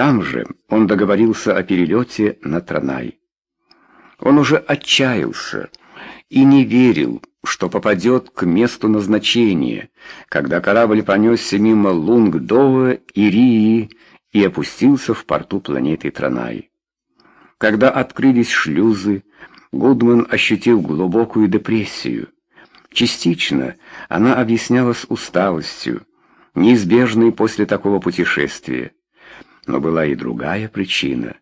Там же он договорился о перелете на Транай. Он уже отчаялся и не верил, что попадет к месту назначения, когда корабль понесся мимо Лунгдова и Рии и опустился в порту планеты Транай. Когда открылись шлюзы, Гудман ощутил глубокую депрессию. Частично она объяснялась усталостью, неизбежной после такого путешествия. Но была и другая причина.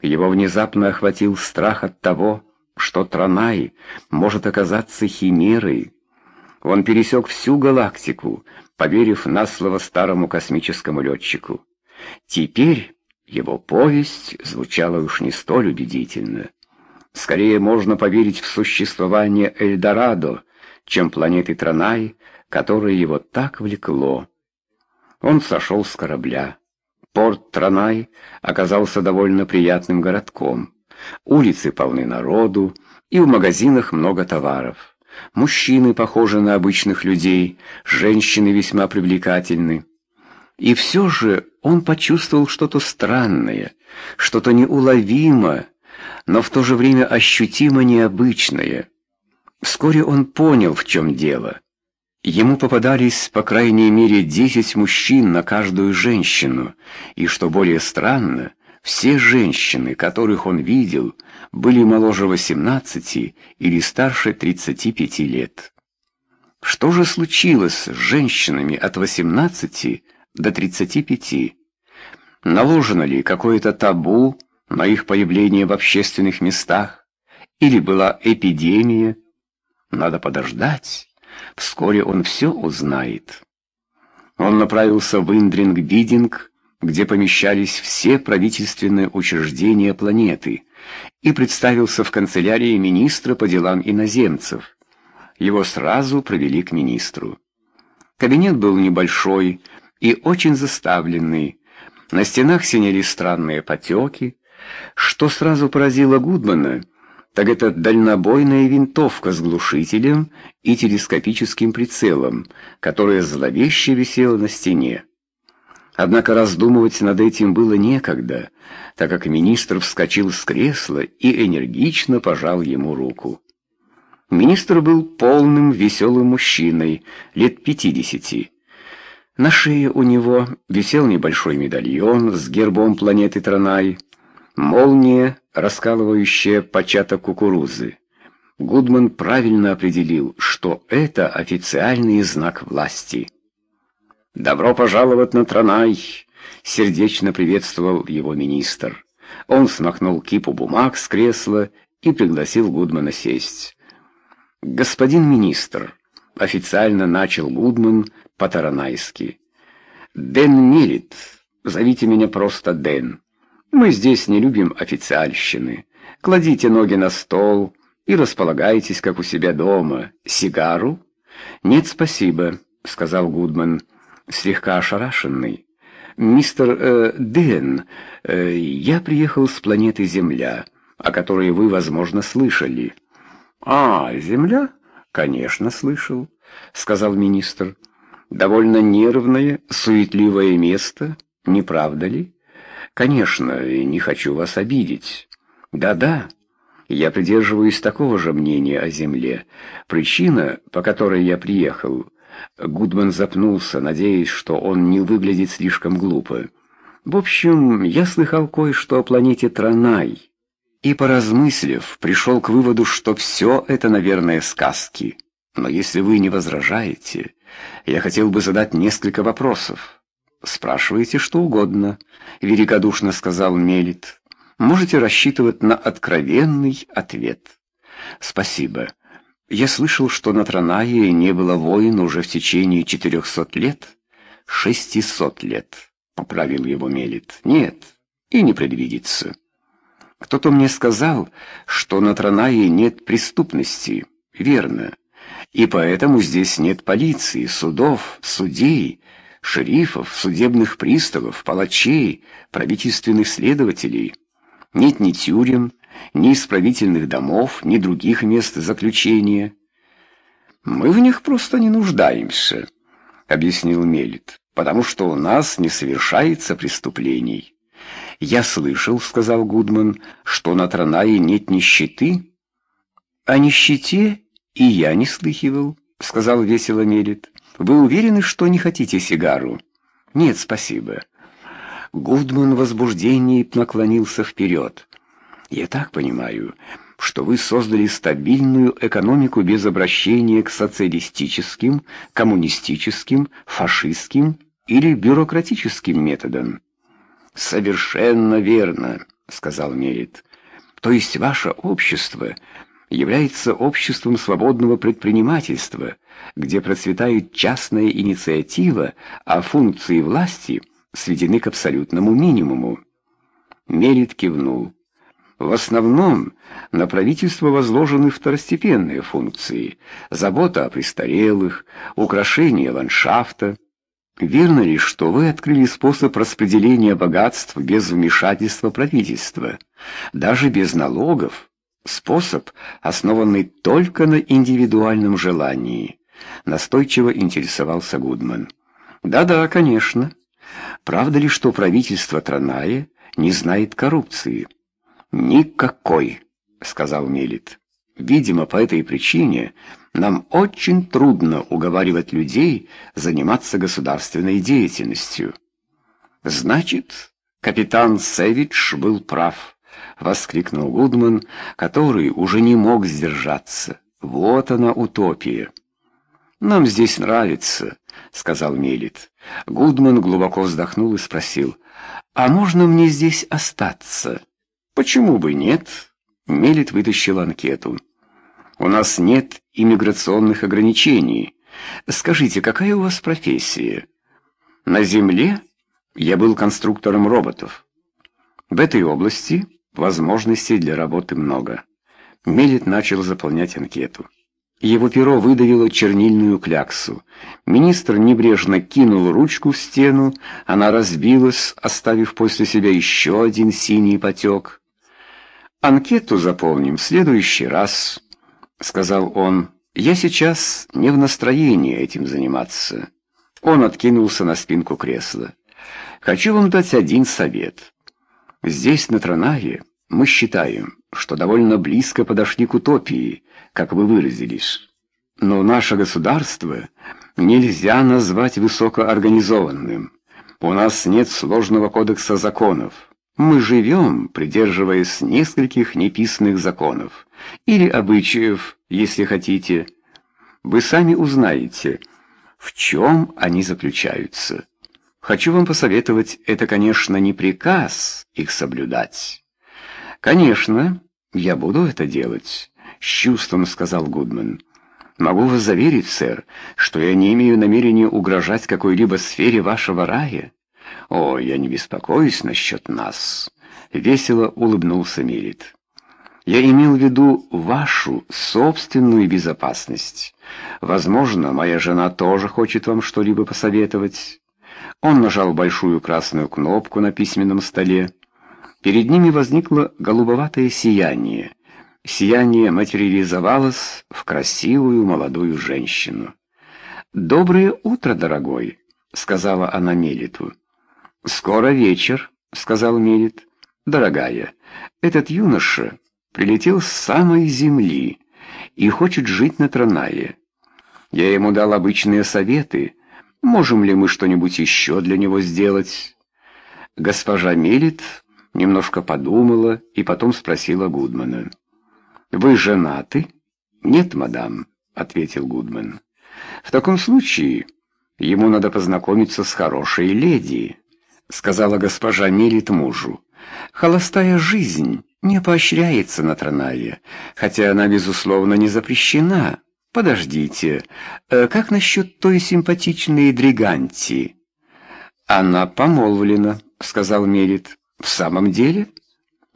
Его внезапно охватил страх от того, что Транай может оказаться химерой. Он пересек всю галактику, поверив на слово старому космическому летчику. Теперь его повесть звучала уж не столь убедительно. Скорее можно поверить в существование Эльдорадо, чем планеты Транай, которое его так влекло. Он сошел с корабля. Порт Транай оказался довольно приятным городком. Улицы полны народу, и в магазинах много товаров. Мужчины похожи на обычных людей, женщины весьма привлекательны. И все же он почувствовал что-то странное, что-то неуловимо, но в то же время ощутимо необычное. Вскоре он понял, в чем дело – Ему попадались по крайней мере 10 мужчин на каждую женщину, и что более странно, все женщины, которых он видел, были моложе 18 или старше 35 лет. Что же случилось с женщинами от 18 до 35? Наложено ли какое-то табу на их появление в общественных местах? Или была эпидемия? Надо подождать. Вскоре он все узнает. Он направился в Идриг-Билдинг, где помещались все правительственные учреждения планеты, и представился в канцелярии министра по делам иноземцев. Его сразу провели к министру. Кабинет был небольшой и очень заставленный. На стенах синели странные потеки, что сразу поразило Гудмана — так это дальнобойная винтовка с глушителем и телескопическим прицелом, которая зловеще висела на стене. Однако раздумывать над этим было некогда, так как министр вскочил с кресла и энергично пожал ему руку. Министр был полным веселым мужчиной, лет пятидесяти. На шее у него висел небольшой медальон с гербом планеты Транай. Молния раскалывающее початок кукурузы. Гудман правильно определил, что это официальный знак власти. «Добро пожаловать на Транай!» — сердечно приветствовал его министр. Он смахнул кипу бумаг с кресла и пригласил Гудмана сесть. «Господин министр», — официально начал Гудман по-таранайски, — «Дэн Мирит, зовите меня просто Дэн». Мы здесь не любим официальщины. Кладите ноги на стол и располагайтесь, как у себя дома. Сигару? Нет, спасибо, сказал Гудман, слегка ошарашенный. Мистер э, Дэн, э, я приехал с планеты Земля, о которой вы, возможно, слышали. А, Земля? Конечно, слышал, сказал министр. Довольно нервное, суетливое место, не правда ли? Конечно, не хочу вас обидеть. Да-да, я придерживаюсь такого же мнения о Земле. Причина, по которой я приехал... Гудман запнулся, надеясь, что он не выглядит слишком глупо. В общем, я слыхал кое-что о планете Транай. И, поразмыслив, пришел к выводу, что все это, наверное, сказки. Но если вы не возражаете, я хотел бы задать несколько вопросов спрашивайте что угодно, великодушно сказал Мелит. Можете рассчитывать на откровенный ответ. Спасибо. Я слышал, что на Транае не было войн уже в течение четырехсот лет, шестисот лет, поправил его Мелит. Нет, и не предвидится. Кто-то мне сказал, что на Транае нет преступности. Верно. И поэтому здесь нет полиции, судов, судей шерифов, судебных приставов, палачей, правительственных следователей. Нет ни тюрем, ни исправительных домов, ни других мест заключения. «Мы в них просто не нуждаемся», — объяснил Мелит, — «потому что у нас не совершается преступлений». «Я слышал», — сказал Гудман, — «что на Транае нет нищеты». «О нищете и я не слыхивал», — сказал весело Мелит. «Вы уверены, что не хотите сигару?» «Нет, спасибо». Гудман в возбуждении наклонился вперед. «Я так понимаю, что вы создали стабильную экономику без обращения к социалистическим, коммунистическим, фашистским или бюрократическим методам». «Совершенно верно», — сказал Мерит. «То есть ваше общество является обществом свободного предпринимательства, где процветает частная инициатива, а функции власти сведены к абсолютному минимуму. Мерит кивнул. В основном на правительство возложены второстепенные функции: забота о престарелых, украшение ландшафта. Верно ли, что вы открыли способ распределения богатств без вмешательства правительства, даже без налогов? способ, основанный только на индивидуальном желании?» — настойчиво интересовался Гудман. «Да-да, конечно. Правда ли, что правительство Траная не знает коррупции?» «Никакой», — сказал Мелит. «Видимо, по этой причине нам очень трудно уговаривать людей заниматься государственной деятельностью». «Значит, капитан Севич был прав». — воскликнул Гудман, который уже не мог сдержаться. «Вот она, утопия!» «Нам здесь нравится», — сказал Мелит. Гудман глубоко вздохнул и спросил, «А можно мне здесь остаться?» «Почему бы нет?» Мелит вытащил анкету. «У нас нет иммиграционных ограничений. Скажите, какая у вас профессия?» «На Земле я был конструктором роботов. В этой области...» Возможностей для работы много. Мелит начал заполнять анкету. Его перо выдавило чернильную кляксу. Министр небрежно кинул ручку в стену, она разбилась, оставив после себя еще один синий потек. «Анкету заполним в следующий раз», — сказал он. «Я сейчас не в настроении этим заниматься». Он откинулся на спинку кресла. «Хочу вам дать один совет. Здесь, на Транае, мы считаем, что довольно близко подошли к утопии, как вы выразились. Но наше государство нельзя назвать высокоорганизованным. У нас нет сложного кодекса законов. Мы живем, придерживаясь нескольких неписанных законов. Или обычаев, если хотите. Вы сами узнаете, в чем они заключаются. Хочу вам посоветовать, это, конечно, не приказ, их соблюдать. «Конечно, я буду это делать», — с чувством сказал Гудман. «Могу вас заверить, сэр, что я не имею намерения угрожать какой-либо сфере вашего рая. О, я не беспокоюсь насчет нас», — весело улыбнулся Мирит. Я имел в виду вашу собственную безопасность. Возможно, моя жена тоже хочет вам что-либо посоветовать. Он нажал большую красную кнопку на письменном столе. Перед ними возникло голубоватое сияние. Сияние материализовалось в красивую молодую женщину. «Доброе утро, дорогой», — сказала она Мелиту. «Скоро вечер», — сказал Мелит. «Дорогая, этот юноша прилетел с самой земли и хочет жить на Транае. Я ему дал обычные советы. Можем ли мы что-нибудь еще для него сделать?» Госпожа Мелит немножко подумала и потом спросила Гудмана. «Вы женаты?» «Нет, мадам», — ответил Гудман. «В таком случае ему надо познакомиться с хорошей леди», — сказала госпожа Милит мужу. «Холостая жизнь не поощряется на Транае, хотя она, безусловно, не запрещена. Подождите, э, как насчет той симпатичной Дриганти?» «Она помолвлена», — сказал Мелит. В самом деле?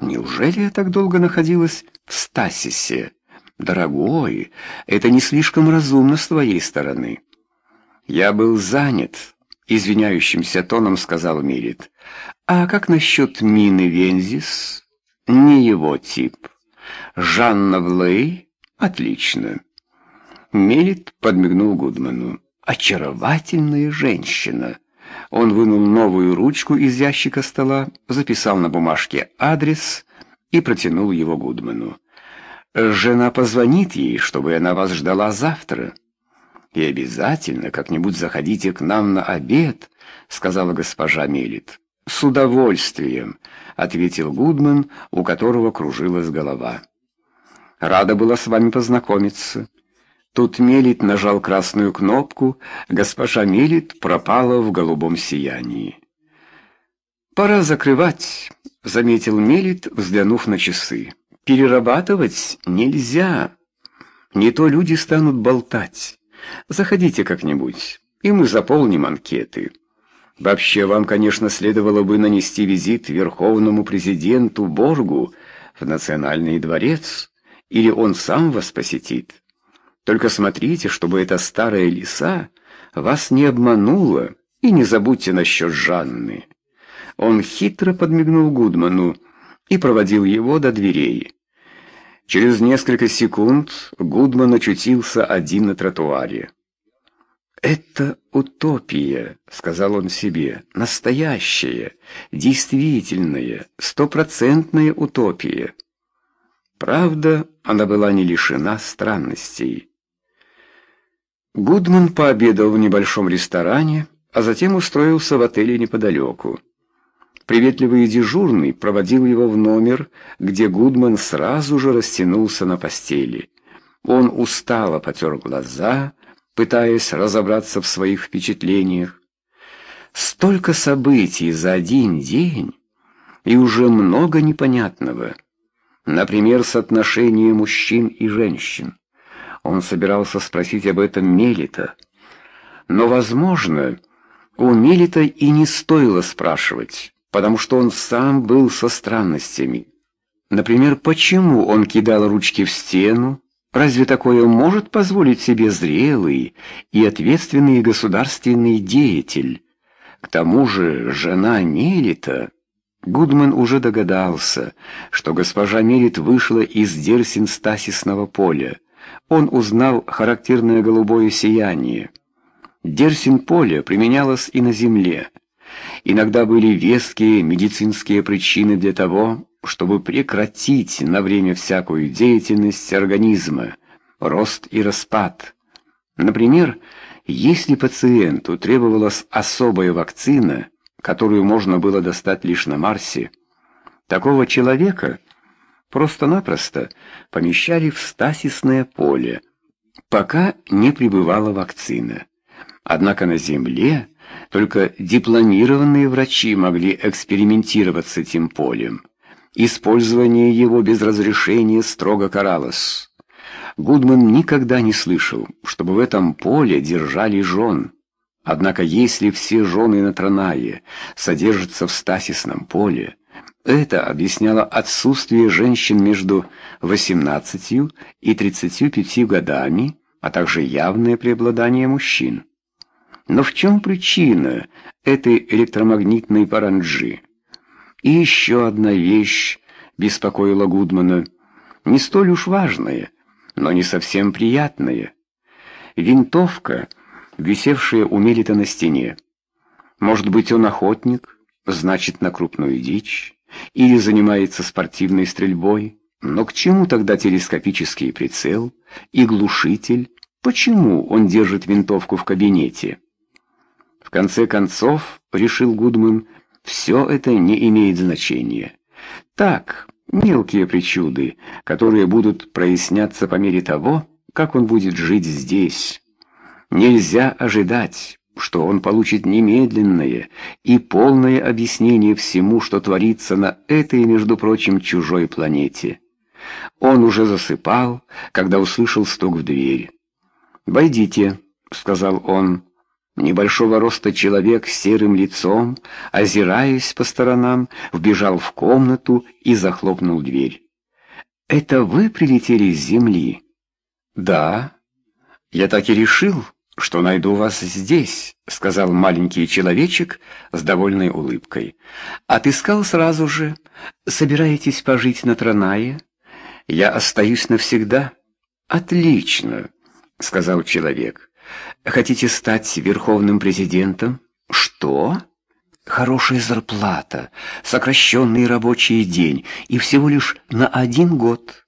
Неужели я так долго находилась в стасисе? Дорогой, это не слишком разумно с твоей стороны. Я был занят, извиняющимся тоном сказал Мирит. А как насчет Мины Вензис? Не его тип. Жанна Влей? Отлично. Мирит подмигнул Гудману. Очаровательная женщина. Он вынул новую ручку из ящика стола, записал на бумажке адрес и протянул его Гудману. «Жена позвонит ей, чтобы она вас ждала завтра. И обязательно как-нибудь заходите к нам на обед», — сказала госпожа Мелит. «С удовольствием», — ответил Гудман, у которого кружилась голова. «Рада была с вами познакомиться». Тут Мелит нажал красную кнопку, госпожа Мелит пропала в голубом сиянии. «Пора закрывать», — заметил Мелит, взглянув на часы. «Перерабатывать нельзя. Не то люди станут болтать. Заходите как-нибудь, и мы заполним анкеты». Вообще, вам, конечно, следовало бы нанести визит верховному президенту Боргу в Национальный дворец, или он сам вас посетит. Только смотрите, чтобы эта старая лиса вас не обманула, и не забудьте насчет Жанны». Он хитро подмигнул Гудману и проводил его до дверей. Через несколько секунд Гудман очутился один на тротуаре. «Это утопия», — сказал он себе, — «настоящая, действительная, стопроцентная утопия». Правда, она была не лишена странностей. Гудман пообедал в небольшом ресторане, а затем устроился в отеле неподалеку. Приветливый дежурный проводил его в номер, где Гудман сразу же растянулся на постели. Он устало потер глаза, пытаясь разобраться в своих впечатлениях. Столько событий за один день, и уже много непонятного. Например, соотношение мужчин и женщин. Он собирался спросить об этом Мелита. Но, возможно, у Мелита и не стоило спрашивать, потому что он сам был со странностями. Например, почему он кидал ручки в стену? Разве такое может позволить себе зрелый и ответственный государственный деятель? К тому же жена Мелита... Гудман уже догадался, что госпожа Мелит вышла из дерсинстасисного поля он узнал характерное голубое сияние. Дерсин-поле применялось и на Земле. Иногда были веские медицинские причины для того, чтобы прекратить на время всякую деятельность организма, рост и распад. Например, если пациенту требовалась особая вакцина, которую можно было достать лишь на Марсе, такого человека – просто-напросто помещали в стасисное поле, пока не прибывала вакцина. Однако на Земле только дипломированные врачи могли экспериментировать с этим полем. Использование его без разрешения строго каралось. Гудман никогда не слышал, чтобы в этом поле держали жен. Однако если все жены на Транае содержатся в стасисном поле, это объясняло отсутствие женщин между 18 и 35 годами, а также явное преобладание мужчин. Но в чем причина этой электромагнитной паранджи? И еще одна вещь беспокоила Гудмана, не столь уж важная, но не совсем приятная. Винтовка, висевшая у Мелита на стене. Может быть, он охотник, значит, на крупную дичь? или занимается спортивной стрельбой. Но к чему тогда телескопический прицел и глушитель? Почему он держит винтовку в кабинете? В конце концов, решил Гудман, все это не имеет значения. Так, мелкие причуды, которые будут проясняться по мере того, как он будет жить здесь. Нельзя ожидать, что он получит немедленное и полное объяснение всему, что творится на этой, между прочим, чужой планете. Он уже засыпал, когда услышал стук в дверь. «Войдите», — сказал он. Небольшого роста человек с серым лицом, озираясь по сторонам, вбежал в комнату и захлопнул дверь. «Это вы прилетели с Земли?» «Да». «Я так и решил», что найду вас здесь, сказал маленький человечек с довольной улыбкой. Отыскал сразу же. Собираетесь пожить на Транае? Я остаюсь навсегда. Отлично, сказал человек. Хотите стать верховным президентом? Что? Хорошая зарплата, сокращенный рабочий день и всего лишь на один год.